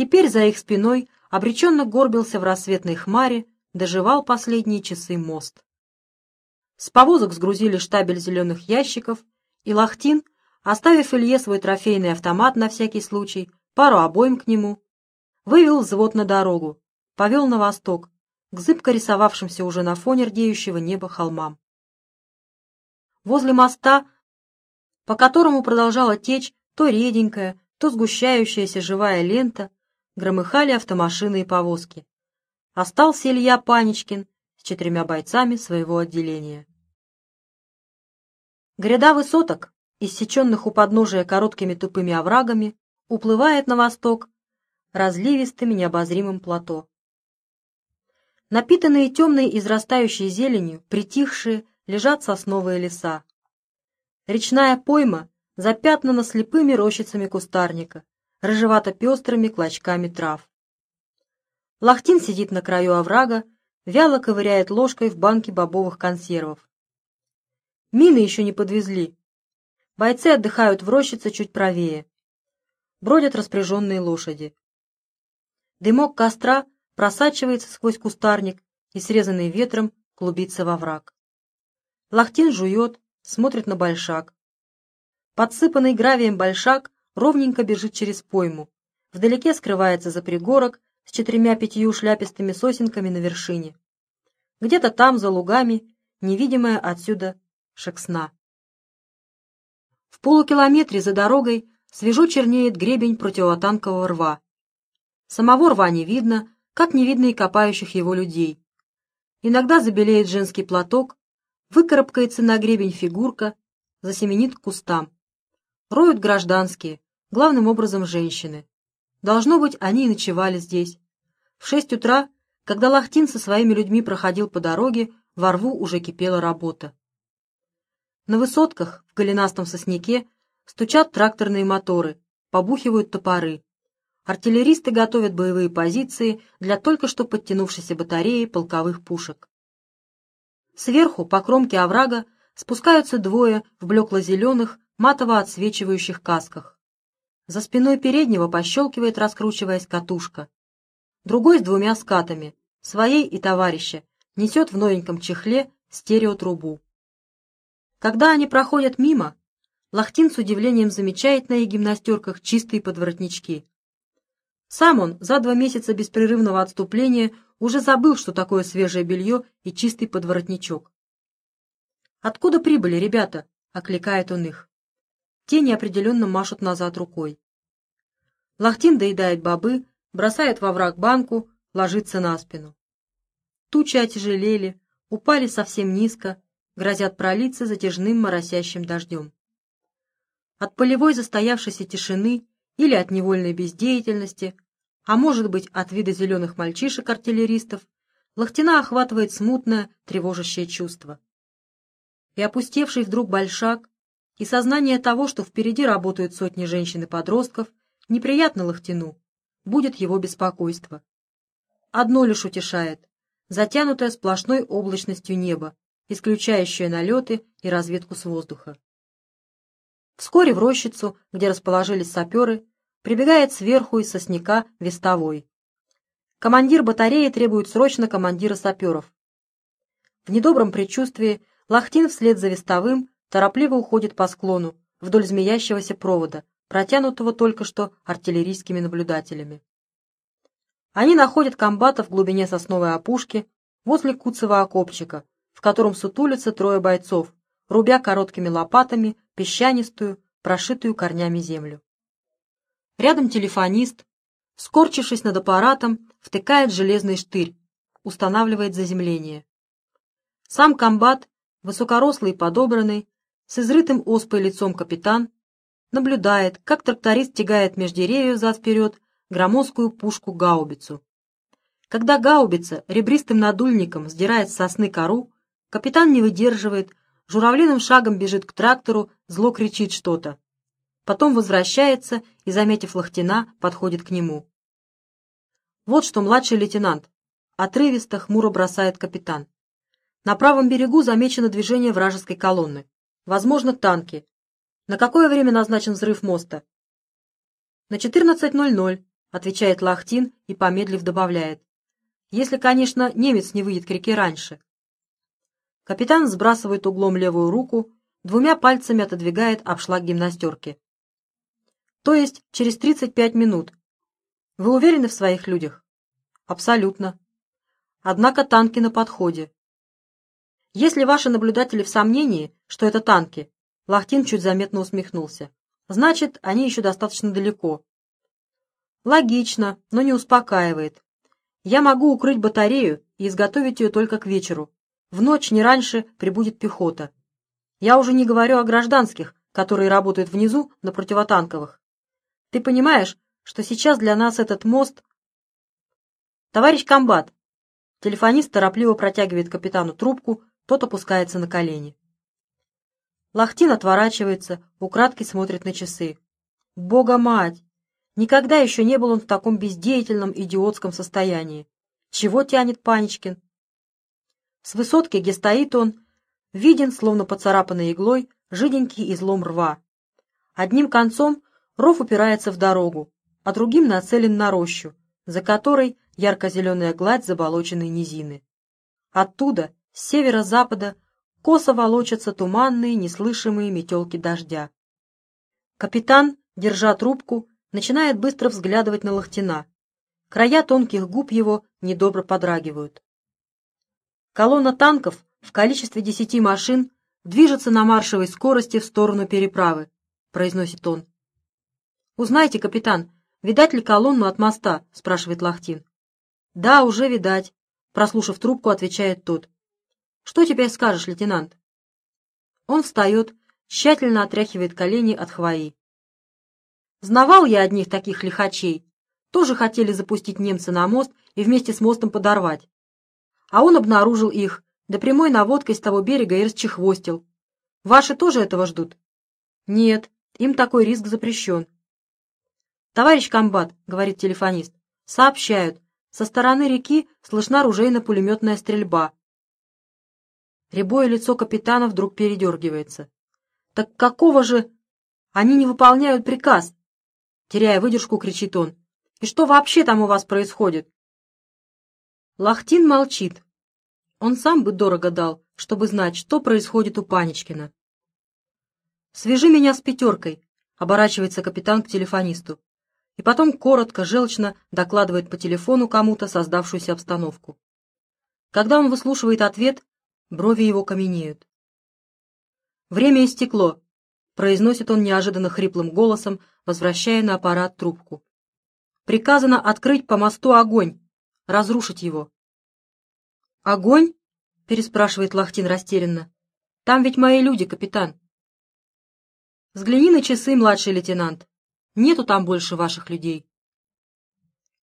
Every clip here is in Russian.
Теперь за их спиной обреченно горбился в рассветной хмаре, доживал последние часы мост. С повозок сгрузили штабель зеленых ящиков, и Лахтин, оставив Илье свой трофейный автомат на всякий случай, пару обоим к нему, вывел взвод на дорогу, повел на восток, к зыбко рисовавшимся уже на фоне рдеющего неба холмам. Возле моста, по которому продолжала течь то реденькая, то сгущающаяся живая лента, громыхали автомашины и повозки. Остался Илья Паничкин с четырьмя бойцами своего отделения. Гряда высоток, иссеченных у подножия короткими тупыми оврагами, уплывает на восток разливистым необозримым плато. Напитанные темной израстающей зеленью, притихшие, лежат сосновые леса. Речная пойма запятнана слепыми рощицами кустарника, рыжевато-пестрыми клочками трав. Лахтин сидит на краю оврага, вяло ковыряет ложкой в банке бобовых консервов. Мины еще не подвезли. Бойцы отдыхают в рощице чуть правее. Бродят распряженные лошади. Дымок костра просачивается сквозь кустарник и, срезанный ветром, клубится во враг. Лахтин жует, смотрит на большак. Подсыпанный гравием большак ровненько бежит через пойму. Вдалеке скрывается за пригорок с четырьмя-пятью шляпистыми сосенками на вершине. Где-то там, за лугами, невидимая отсюда Шексна. В полукилометре за дорогой свежо чернеет гребень противотанкового рва. Самого рва не видно, как не видно и копающих его людей. Иногда забелеет женский платок, выкарабкается на гребень фигурка, засеменит к кустам. Роют гражданские, главным образом женщины. Должно быть, они и ночевали здесь. В шесть утра, когда Лахтин со своими людьми проходил по дороге, во рву уже кипела работа. На высотках, в голенастом сосняке, стучат тракторные моторы, побухивают топоры. Артиллеристы готовят боевые позиции для только что подтянувшейся батареи полковых пушек. Сверху, по кромке оврага, спускаются двое в блекло-зеленых, матово отсвечивающих касках. За спиной переднего пощелкивает, раскручиваясь, катушка. Другой с двумя скатами, своей и товарища, несет в новеньком чехле стереотрубу. Когда они проходят мимо, Лахтин с удивлением замечает на их гимнастерках чистые подворотнички. Сам он за два месяца беспрерывного отступления уже забыл, что такое свежее белье и чистый подворотничок. «Откуда прибыли, ребята?» — окликает он их. Те неопределенно машут назад рукой. Лахтин доедает бобы, бросает во враг банку, ложится на спину. Тучи отяжелели, упали совсем низко, грозят пролиться затяжным моросящим дождем. От полевой застоявшейся тишины или от невольной бездеятельности, а может быть от вида зеленых мальчишек-артиллеристов, Лахтина охватывает смутное, тревожащее чувство. И опустевший вдруг большак, и сознание того, что впереди работают сотни женщин и подростков, неприятно Лахтину, будет его беспокойство. Одно лишь утешает — затянутое сплошной облачностью небо, исключающее налеты и разведку с воздуха. Вскоре в рощицу, где расположились саперы, прибегает сверху из сосняка вестовой. Командир батареи требует срочно командира саперов. В недобром предчувствии Лахтин вслед за вестовым торопливо уходит по склону, вдоль змеящегося провода, протянутого только что артиллерийскими наблюдателями. Они находят комбата в глубине сосновой опушки, возле куцевого окопчика, в котором сутулятся трое бойцов, рубя короткими лопатами песчанистую, прошитую корнями землю. Рядом телефонист, скорчившись над аппаратом, втыкает железный штырь, устанавливает заземление. Сам комбат, высокорослый и подобранный, с изрытым оспой лицом капитан, наблюдает, как тракторист тягает меж деревьев зад-вперед громоздкую пушку-гаубицу. Когда гаубица ребристым надульником сдирает с сосны кору, капитан не выдерживает, журавлиным шагом бежит к трактору, зло кричит что-то. Потом возвращается и, заметив Лохтина, подходит к нему. Вот что младший лейтенант. Отрывисто, хмуро бросает капитан. На правом берегу замечено движение вражеской колонны. Возможно, танки. На какое время назначен взрыв моста? На 14.00, — отвечает Лахтин и, помедлив, добавляет. «Если, конечно, немец не выйдет к реке раньше». Капитан сбрасывает углом левую руку, двумя пальцами отодвигает обшлаг гимнастерки. То есть через 35 минут. Вы уверены в своих людях? Абсолютно. Однако танки на подходе. Если ваши наблюдатели в сомнении, что это танки, Лахтин чуть заметно усмехнулся, значит, они еще достаточно далеко. Логично, но не успокаивает. Я могу укрыть батарею и изготовить ее только к вечеру. В ночь не раньше прибудет пехота. Я уже не говорю о гражданских, которые работают внизу на противотанковых. Ты понимаешь, что сейчас для нас этот мост... Товарищ комбат! Телефонист торопливо протягивает капитану трубку, тот опускается на колени. Лахтин отворачивается, украдкой смотрит на часы. Бога мать! Никогда еще не был он в таком бездеятельном идиотском состоянии. Чего тянет Паничкин? С высотки, где стоит он, виден, словно поцарапанной иглой, жиденький излом рва. Одним концом Ров упирается в дорогу, а другим нацелен на рощу, за которой ярко-зеленая гладь заболоченной низины. Оттуда, с северо-запада, косо волочатся туманные, неслышимые метелки дождя. Капитан, держа трубку, начинает быстро взглядывать на Лохтина. Края тонких губ его недобро подрагивают. Колонна танков в количестве десяти машин движется на маршевой скорости в сторону переправы, произносит он. «Узнайте, капитан, видать ли колонну от моста?» — спрашивает Лахтин. «Да, уже видать», — прослушав трубку, отвечает тот. «Что теперь скажешь, лейтенант?» Он встает, тщательно отряхивает колени от хвои. «Знавал я одних таких лихачей. Тоже хотели запустить немца на мост и вместе с мостом подорвать. А он обнаружил их, да прямой наводкой с того берега и расчехвостил. Ваши тоже этого ждут?» «Нет, им такой риск запрещен. «Товарищ комбат», — говорит телефонист, — «сообщают, со стороны реки слышна ружейно-пулеметная стрельба». Рябое лицо капитана вдруг передергивается. «Так какого же...» «Они не выполняют приказ!» Теряя выдержку, кричит он. «И что вообще там у вас происходит?» Лахтин молчит. Он сам бы дорого дал, чтобы знать, что происходит у Паничкина. «Свяжи меня с пятеркой», — оборачивается капитан к телефонисту и потом коротко, желчно докладывает по телефону кому-то создавшуюся обстановку. Когда он выслушивает ответ, брови его каменеют. «Время истекло», — произносит он неожиданно хриплым голосом, возвращая на аппарат трубку. «Приказано открыть по мосту огонь, разрушить его». «Огонь?» — переспрашивает Лахтин растерянно. «Там ведь мои люди, капитан». «Взгляни на часы, младший лейтенант. Нету там больше ваших людей.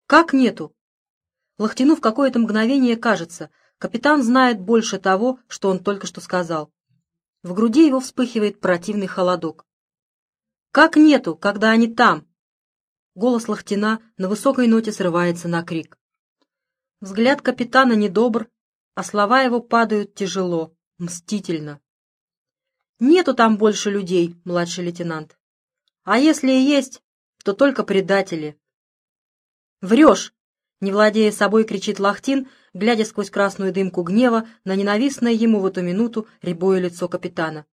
Как нету? Лохтину в какое-то мгновение кажется, капитан знает больше того, что он только что сказал. В груди его вспыхивает противный холодок. Как нету, когда они там? Голос Лохтина на высокой ноте срывается на крик. Взгляд капитана недобр, а слова его падают тяжело, мстительно. «Нету там больше людей, младший лейтенант. А если и есть, то только предатели. «Врешь!» — не владея собой, кричит Лахтин, глядя сквозь красную дымку гнева на ненавистное ему в эту минуту рябое лицо капитана.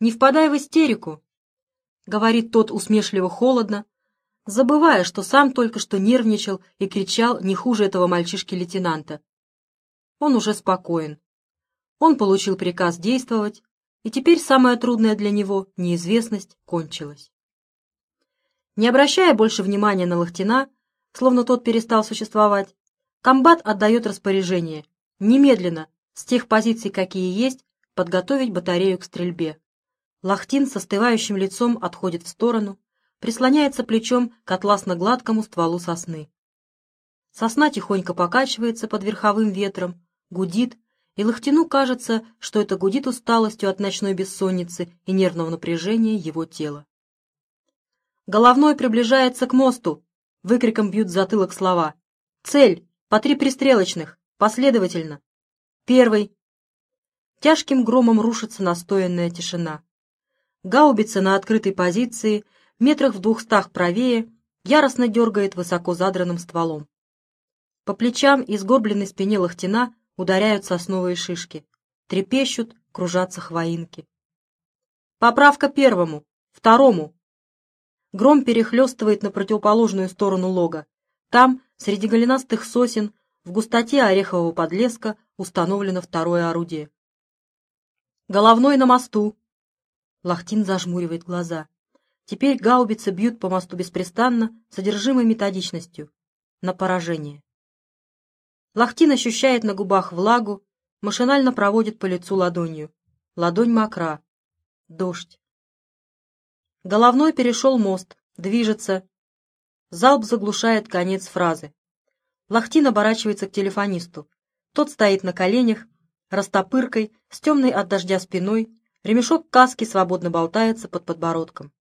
«Не впадай в истерику!» — говорит тот усмешливо-холодно, забывая, что сам только что нервничал и кричал не хуже этого мальчишки-лейтенанта. Он уже спокоен. Он получил приказ действовать, и теперь самое трудное для него — неизвестность — кончилась. Не обращая больше внимания на Лохтина, словно тот перестал существовать, комбат отдает распоряжение немедленно, с тех позиций, какие есть, подготовить батарею к стрельбе. Лохтин с остывающим лицом отходит в сторону, прислоняется плечом к атласно-гладкому стволу сосны. Сосна тихонько покачивается под верховым ветром, гудит, и Лохтину кажется, что это гудит усталостью от ночной бессонницы и нервного напряжения его тела. Головной приближается к мосту. Выкриком бьют затылок слова. Цель. По три пристрелочных. Последовательно. Первый. Тяжким громом рушится настоянная тишина. Гаубица на открытой позиции, метрах в двухстах правее, яростно дергает высоко задранным стволом. По плечам и сгорбленной спине лохтина ударяют сосновые шишки, трепещут, кружатся хвоинки. Поправка первому, второму. Гром перехлестывает на противоположную сторону лога. Там, среди голенастых сосен, в густоте орехового подлеска установлено второе орудие. «Головной на мосту!» Лахтин зажмуривает глаза. Теперь гаубицы бьют по мосту беспрестанно, содержимой методичностью. На поражение. Лахтин ощущает на губах влагу, машинально проводит по лицу ладонью. Ладонь мокра. Дождь. Головной перешел мост, движется. Залп заглушает конец фразы. Лахтин оборачивается к телефонисту. Тот стоит на коленях, растопыркой, с темной от дождя спиной, ремешок каски свободно болтается под подбородком.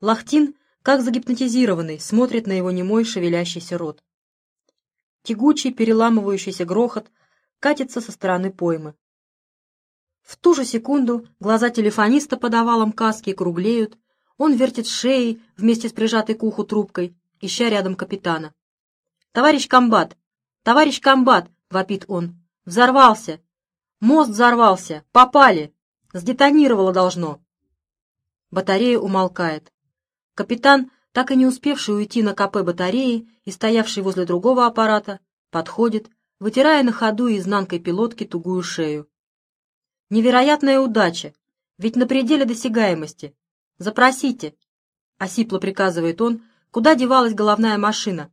Лахтин, как загипнотизированный, смотрит на его немой шевелящийся рот. Тягучий, переламывающийся грохот катится со стороны поймы. В ту же секунду глаза телефониста под овалом каски круглеют, он вертит шеей вместе с прижатой к уху трубкой, ища рядом капитана. «Товарищ комбат! Товарищ комбат!» — вопит он. «Взорвался! Мост взорвался! Попали! Сдетонировало должно!» Батарея умолкает. Капитан, так и не успевший уйти на КП батареи и стоявший возле другого аппарата, подходит, вытирая на ходу изнанкой пилотки тугую шею. Невероятная удача, ведь на пределе досягаемости. Запросите, — осипло приказывает он, куда девалась головная машина.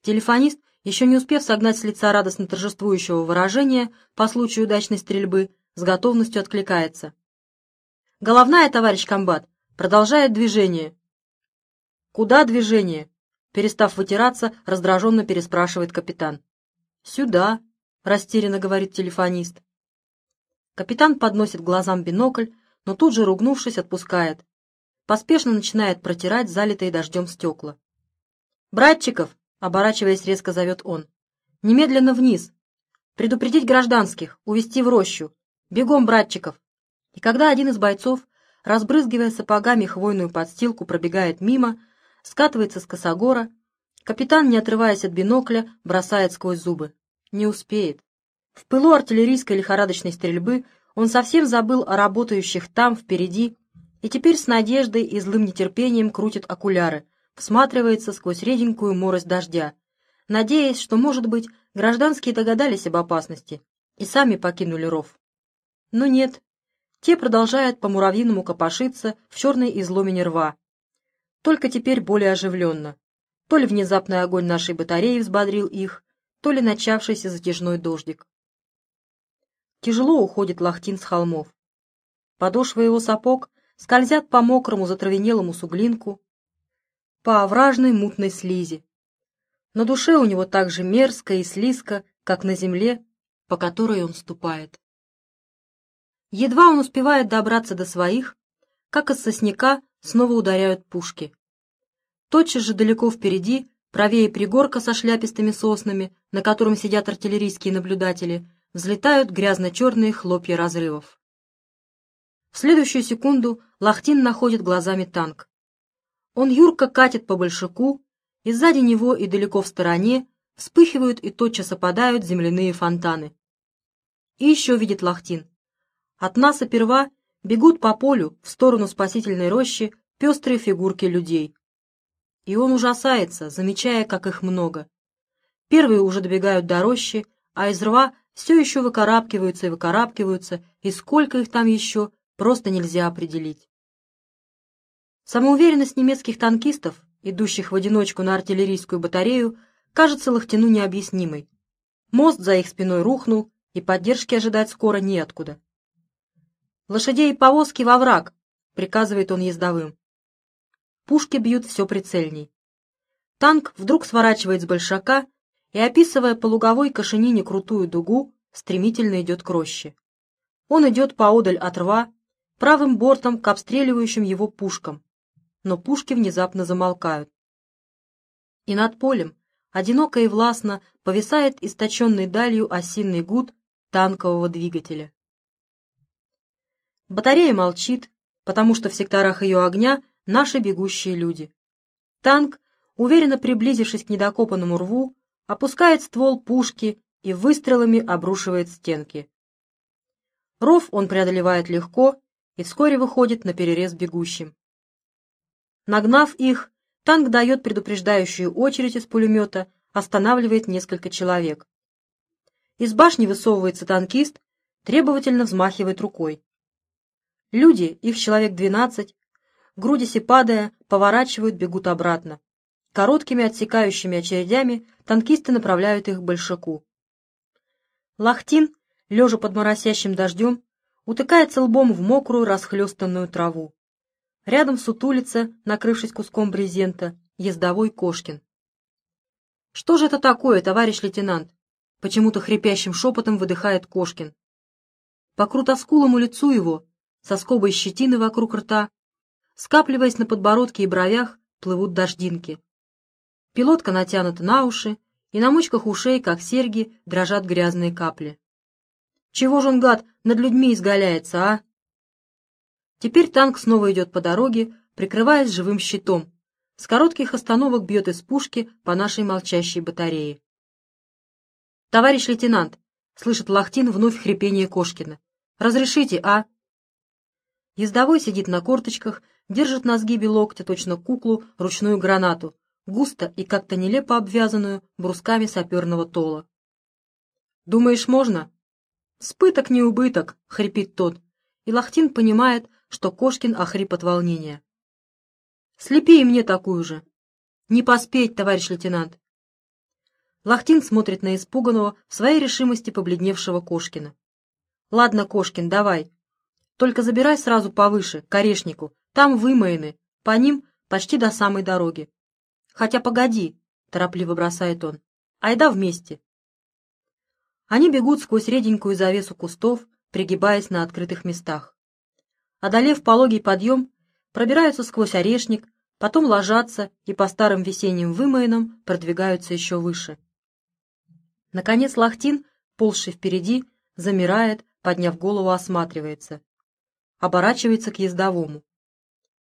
Телефонист, еще не успев согнать с лица радостно торжествующего выражения по случаю удачной стрельбы, с готовностью откликается. «Головная, товарищ комбат, продолжает движение». «Куда движение?» Перестав вытираться, раздраженно переспрашивает капитан. «Сюда», — растерянно говорит телефонист. Капитан подносит глазам бинокль, но тут же, ругнувшись, отпускает. Поспешно начинает протирать залитые дождем стекла. «Братчиков!» Оборачиваясь, резко зовет он. «Немедленно вниз! Предупредить гражданских, увести в рощу! Бегом, братчиков!» И когда один из бойцов, разбрызгивая сапогами хвойную подстилку, пробегает мимо, скатывается с косогора, капитан, не отрываясь от бинокля, бросает сквозь зубы. Не успеет. В пылу артиллерийской лихорадочной стрельбы он совсем забыл о работающих там, впереди, и теперь с надеждой и злым нетерпением крутит окуляры, всматривается сквозь реденькую морось дождя, надеясь, что, может быть, гражданские догадались об опасности и сами покинули ров. Но нет, те продолжают по-муравьиному копошиться в черной изломине рва. Только теперь более оживленно. То ли внезапный огонь нашей батареи взбодрил их, то ли начавшийся затяжной дождик. Тяжело уходит Лахтин с холмов. Подошвы его сапог скользят по мокрому затравенелому суглинку, по овражной мутной слизи. На душе у него так же мерзко и слизко, как на земле, по которой он ступает. Едва он успевает добраться до своих, как из сосняка снова ударяют пушки. Тотчас же далеко впереди, правее пригорка со шляпистыми соснами, на котором сидят артиллерийские наблюдатели, взлетают грязно-черные хлопья разрывов. В следующую секунду Лахтин находит глазами танк. Он юрко катит по большаку, и сзади него и далеко в стороне вспыхивают и тотчас опадают земляные фонтаны. И еще видит Лахтин. От нас оперва бегут по полю в сторону спасительной рощи пестрые фигурки людей. И он ужасается, замечая, как их много. Первые уже добегают до рощи, а из рва все еще выкарабкиваются и выкарабкиваются, и сколько их там еще, просто нельзя определить. Самоуверенность немецких танкистов, идущих в одиночку на артиллерийскую батарею, кажется Лохтину необъяснимой. Мост за их спиной рухнул, и поддержки ожидать скоро неоткуда. «Лошадей и повозки во враг!» — приказывает он ездовым. Пушки бьют все прицельней. Танк вдруг сворачивает с большака и, описывая по луговой кошенине крутую дугу, стремительно идет к роще. Он идет поодаль от рва, правым бортом к обстреливающим его пушкам, но пушки внезапно замолкают. И над полем, одиноко и властно, повисает источенный далью осинный гуд танкового двигателя. Батарея молчит, потому что в секторах ее огня наши бегущие люди. Танк, уверенно приблизившись к недокопанному рву, опускает ствол пушки и выстрелами обрушивает стенки. Ров он преодолевает легко и вскоре выходит на перерез бегущим. Нагнав их, танк дает предупреждающую очередь из пулемета, останавливает несколько человек. Из башни высовывается танкист, требовательно взмахивает рукой. Люди, их человек двенадцать, грудясь и падая, поворачивают, бегут обратно. Короткими отсекающими очередями танкисты направляют их к большаку. Лахтин, лежа под моросящим дождем, утыкается лбом в мокрую расхлестанную траву. Рядом сутулится, накрывшись куском брезента, ездовой Кошкин. «Что же это такое, товарищ лейтенант?» Почему-то хрипящим шепотом выдыхает Кошкин. По крутоскулому лицу его, со скобой щетины вокруг рта, скапливаясь на подбородке и бровях, плывут дождинки. Пилотка натянута на уши, и на мочках ушей, как серьги, дрожат грязные капли. Чего же он, гад, над людьми изгаляется, а? Теперь танк снова идет по дороге, прикрываясь живым щитом. С коротких остановок бьет из пушки по нашей молчащей батарее. «Товарищ лейтенант!» — слышит Лахтин вновь хрипение Кошкина. «Разрешите, а?» Ездовой сидит на корточках, держит на сгибе локтя точно куклу ручную гранату, густо и как-то нелепо обвязанную брусками саперного тола. «Думаешь, можно?» «Спыток не убыток», — хрипит тот, и Лахтин понимает, что Кошкин охрип от волнения. «Слепи и мне такую же». «Не поспеть, товарищ лейтенант». Лахтин смотрит на испуганного, в своей решимости побледневшего Кошкина. «Ладно, Кошкин, давай. Только забирай сразу повыше, к орешнику. Там вымоены, по ним почти до самой дороги. Хотя погоди, торопливо бросает он. Айда вместе. Они бегут сквозь реденькую завесу кустов, пригибаясь на открытых местах. Одолев пологий подъем, пробираются сквозь орешник, потом ложатся и по старым весенним вымоинам продвигаются еще выше. Наконец Лахтин, ползший впереди, замирает, подняв голову, осматривается. Оборачивается к ездовому.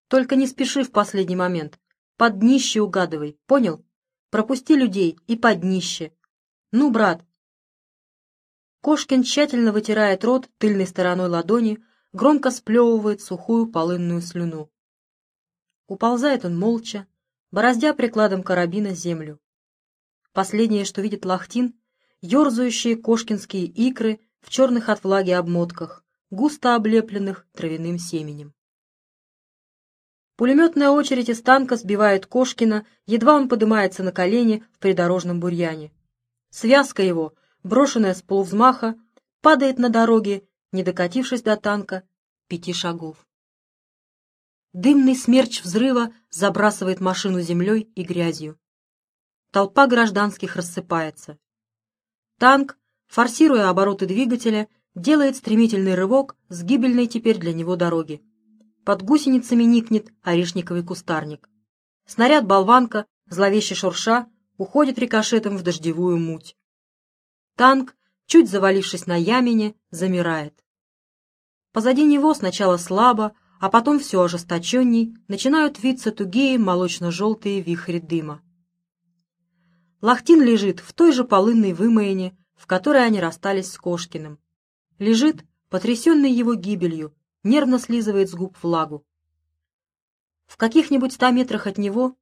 Только не спеши в последний момент. Под днище угадывай, понял? Пропусти людей и под днище. Ну, брат. Кошкин тщательно вытирает рот тыльной стороной ладони, громко сплевывает сухую полынную слюну. Уползает он молча, бороздя прикладом карабина землю. Последнее, что видит Лахтин, ерзающие кошкинские икры в черных от влаги обмотках, густо облепленных травяным семенем. Пулеметная очередь из танка сбивает Кошкина, едва он поднимается на колени в придорожном бурьяне. Связка его, брошенная с полувзмаха, падает на дороге, не докатившись до танка, пяти шагов. Дымный смерч взрыва забрасывает машину землей и грязью. Толпа гражданских рассыпается. Танк, форсируя обороты двигателя, делает стремительный рывок с гибельной теперь для него дороги. Под гусеницами никнет орешниковый кустарник. Снаряд-болванка, зловеще шурша, уходит рикошетом в дождевую муть. Танк, чуть завалившись на ямине, замирает. Позади него сначала слабо, а потом все ожесточенней начинают виться тугие молочно-желтые вихри дыма. Лахтин лежит в той же полынной вымоине, в которой они расстались с Кошкиным. Лежит, потрясенный его гибелью, нервно слизывает с губ влагу. В каких-нибудь ста метрах от него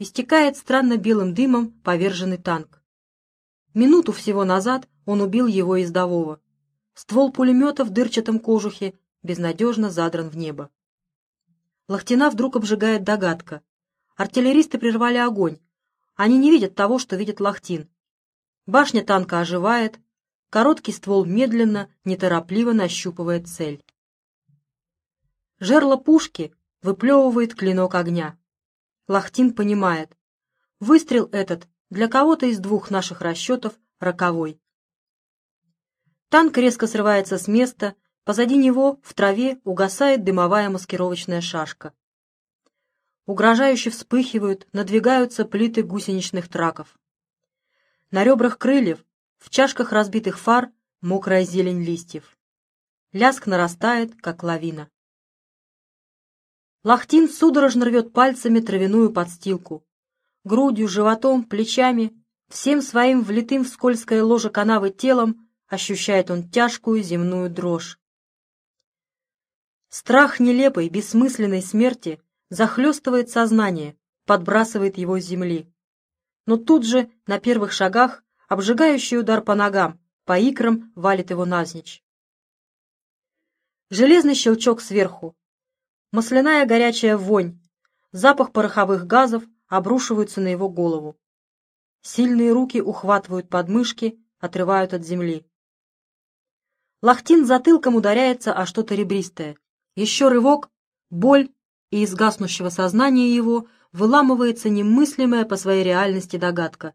истекает странно белым дымом поверженный танк. Минуту всего назад он убил его издового. Ствол пулемета в дырчатом кожухе безнадежно задран в небо. Лахтина вдруг обжигает догадка. Артиллеристы прервали огонь. Они не видят того, что видит Лахтин. Башня танка оживает, короткий ствол медленно, неторопливо нащупывает цель. Жерло пушки выплевывает клинок огня. Лахтин понимает. Выстрел этот для кого-то из двух наших расчетов роковой. Танк резко срывается с места, позади него в траве угасает дымовая маскировочная шашка. Угрожающе вспыхивают, надвигаются плиты гусеничных траков. На ребрах крыльев, в чашках разбитых фар, мокрая зелень листьев. Ляск нарастает, как лавина. Лахтин судорожно рвет пальцами травяную подстилку. грудью, животом, плечами, всем своим влитым в скользкое ложе канавы телом ощущает он тяжкую земную дрожь. Страх нелепой, бессмысленной смерти захлестывает сознание, подбрасывает его с земли. Но тут же, на первых шагах, обжигающий удар по ногам, по икрам валит его навзничь. Железный щелчок сверху. Масляная горячая вонь, запах пороховых газов обрушиваются на его голову. Сильные руки ухватывают подмышки, отрывают от земли. Лахтин затылком ударяется о что-то ребристое. Еще рывок, боль, и из гаснущего сознания его выламывается немыслимая по своей реальности догадка.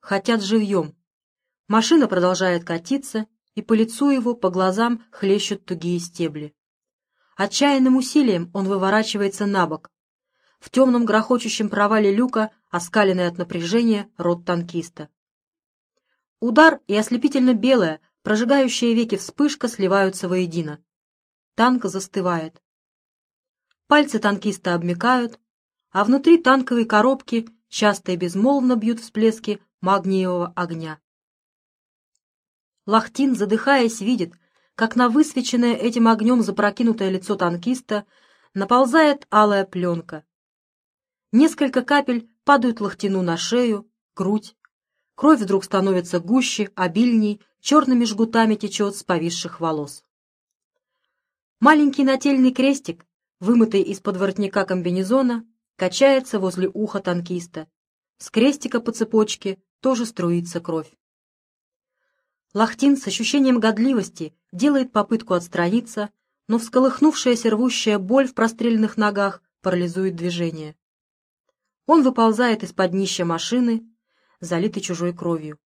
Хотят живьем. Машина продолжает катиться, и по лицу его, по глазам хлещут тугие стебли. Отчаянным усилием он выворачивается на бок. В темном грохочущем провале люка, оскаленный от напряжения, рот танкиста. Удар и ослепительно белая, прожигающие веки вспышка сливаются воедино. Танк застывает. Пальцы танкиста обмякают, а внутри танковой коробки часто и безмолвно бьют всплески магниевого огня. Лахтин, задыхаясь, видит, как на высвеченное этим огнем запрокинутое лицо танкиста наползает алая пленка. Несколько капель падают Лахтину на шею, грудь. Кровь вдруг становится гуще, обильней, черными жгутами течет с повисших волос. Маленький нательный крестик, вымытый из-под воротника комбинезона, качается возле уха танкиста. С крестика по цепочке тоже струится кровь. Лахтин с ощущением годливости делает попытку отстраниться, но всколыхнувшаяся рвущая боль в простреленных ногах парализует движение. Он выползает из-под днища машины, залитый чужой кровью.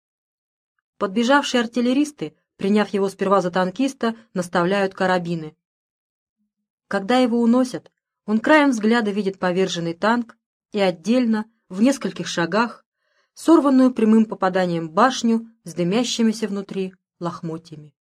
Подбежавшие артиллеристы, приняв его сперва за танкиста, наставляют карабины. Когда его уносят, он краем взгляда видит поверженный танк и отдельно, в нескольких шагах, сорванную прямым попаданием башню с дымящимися внутри лохмотьями.